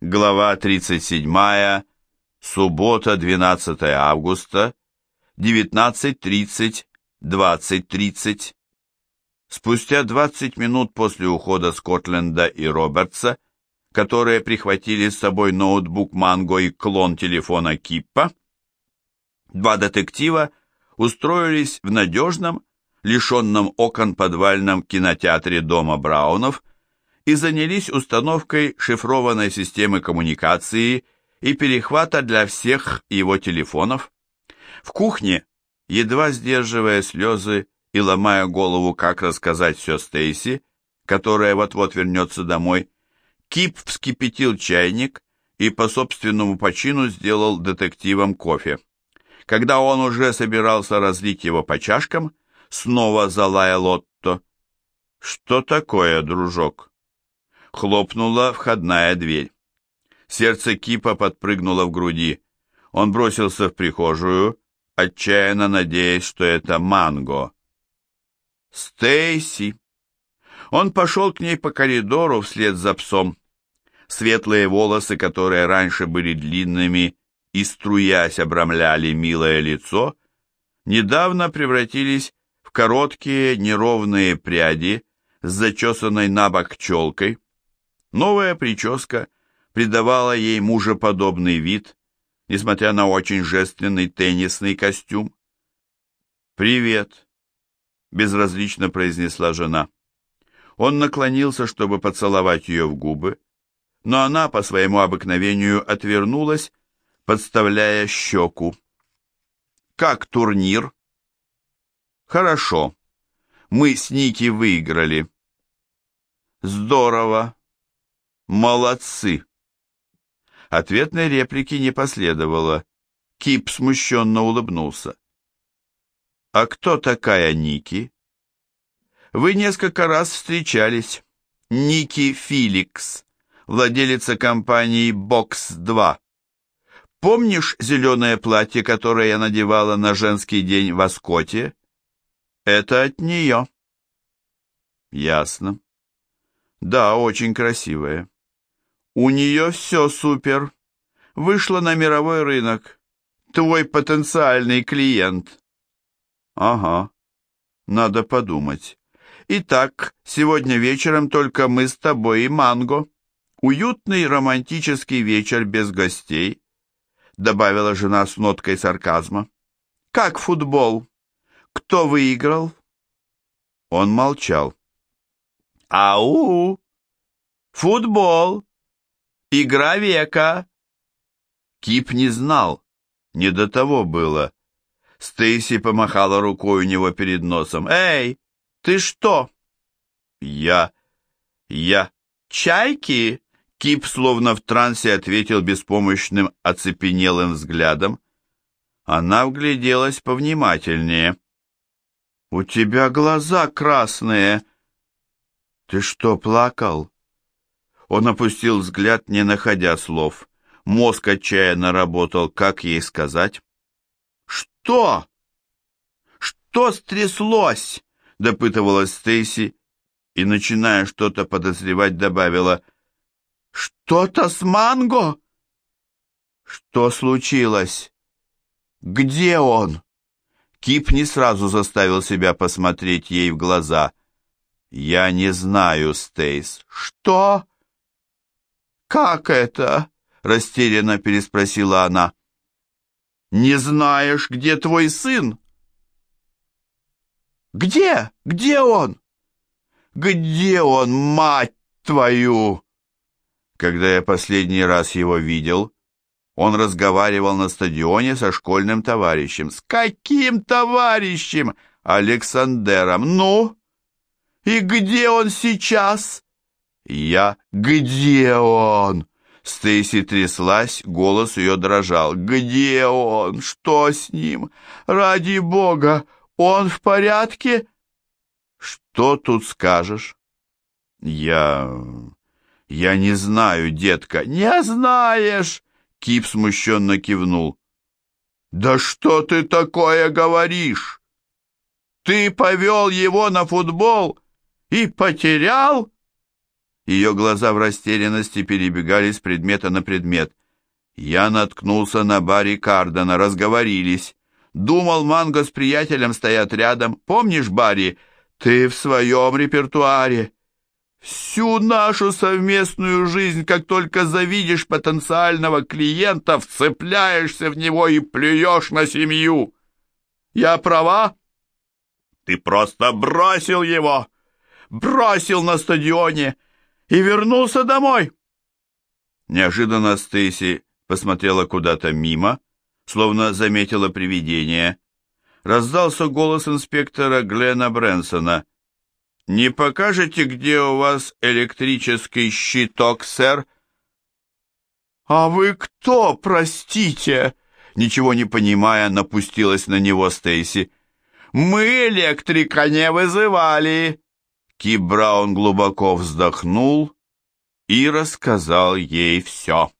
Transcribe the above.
Глава 37. Суббота, 12 августа. 19.30, 20.30. Спустя 20 минут после ухода Скотленда и Робертса, которые прихватили с собой ноутбук Манго и клон телефона Киппа, два детектива устроились в надежном, лишенном окон подвальном кинотеатре Дома Браунов и занялись установкой шифрованной системы коммуникации и перехвата для всех его телефонов. В кухне, едва сдерживая слезы и ломая голову, как рассказать все Стейси, которая вот-вот вернется домой, Кип вскипятил чайник и по собственному почину сделал детективам кофе. Когда он уже собирался разлить его по чашкам, снова залаял Отто. «Что такое, дружок?» Хлопнула входная дверь. Сердце Кипа подпрыгнуло в груди. Он бросился в прихожую, отчаянно надеясь, что это Манго. «Стейси!» Он пошел к ней по коридору вслед за псом. Светлые волосы, которые раньше были длинными и струясь обрамляли милое лицо, недавно превратились в короткие неровные пряди с зачесанной на бок челкой. Новая прическа придавала ей мужеподобный вид, несмотря на очень жественный теннисный костюм. «Привет», — безразлично произнесла жена. Он наклонился, чтобы поцеловать ее в губы, но она по своему обыкновению отвернулась, подставляя щеку. «Как турнир?» «Хорошо. Мы с Ники выиграли». «Здорово. Молодцы». Ответной реплики не последовало. Кип смущенно улыбнулся. «А кто такая Ники?» «Вы несколько раз встречались. Ники Филикс, владелица компании «Бокс-2». Помнишь зеленое платье, которое я надевала на женский день в Аскоте? Это от нее. Ясно. Да, очень красивая. У нее все супер. Вышла на мировой рынок. Твой потенциальный клиент. Ага. Надо подумать. Итак, сегодня вечером только мы с тобой и Манго. Уютный романтический вечер без гостей добавила жена с ноткой сарказма. «Как футбол? Кто выиграл?» Он молчал. «Ау! Футбол! Игра века!» Кип не знал, не до того было. Стейси помахала рукой у него перед носом. «Эй, ты что?» «Я... я... чайки?» Кип, словно в трансе, ответил беспомощным, оцепенелым взглядом. Она вгляделась повнимательнее. «У тебя глаза красные!» «Ты что, плакал?» Он опустил взгляд, не находя слов. Мозг отчаянно работал, как ей сказать. «Что? Что стряслось?» — допытывалась Стейси и, начиная что-то подозревать, добавила — «Что-то с Манго?» «Что случилось? Где он?» Кип не сразу заставил себя посмотреть ей в глаза. «Я не знаю, Стейс». «Что?» «Как это?» — растерянно переспросила она. «Не знаешь, где твой сын?» «Где? Где он?» «Где он, мать твою?» Когда я последний раз его видел, он разговаривал на стадионе со школьным товарищем. С каким товарищем? Александером. Ну? И где он сейчас? Я... Где он? Стейси тряслась, голос ее дрожал. «Где он? Что с ним? Ради бога, он в порядке?» «Что тут скажешь?» «Я... «Я не знаю, детка». «Не знаешь!» — Кип смущенно кивнул. «Да что ты такое говоришь? Ты повел его на футбол и потерял? Ее глаза в растерянности перебегали с предмета на предмет. Я наткнулся на Барри Кардена, разговорились. Думал, Манго с приятелем стоят рядом. Помнишь, Барри, ты в своем репертуаре. Всю нашу совместную жизнь, как только завидишь потенциального клиента, вцепляешься в него и плюешь на семью. Я права? Ты просто бросил его, бросил на стадионе и вернулся домой. Неожиданно Стейси посмотрела куда-то мимо, словно заметила привидение. Раздался голос инспектора Глена Брэнсона — «Не покажете, где у вас электрический щиток, сэр?» «А вы кто, простите?» Ничего не понимая, напустилась на него Стейси. «Мы электрика не вызывали!» Ки Браун глубоко вздохнул и рассказал ей все.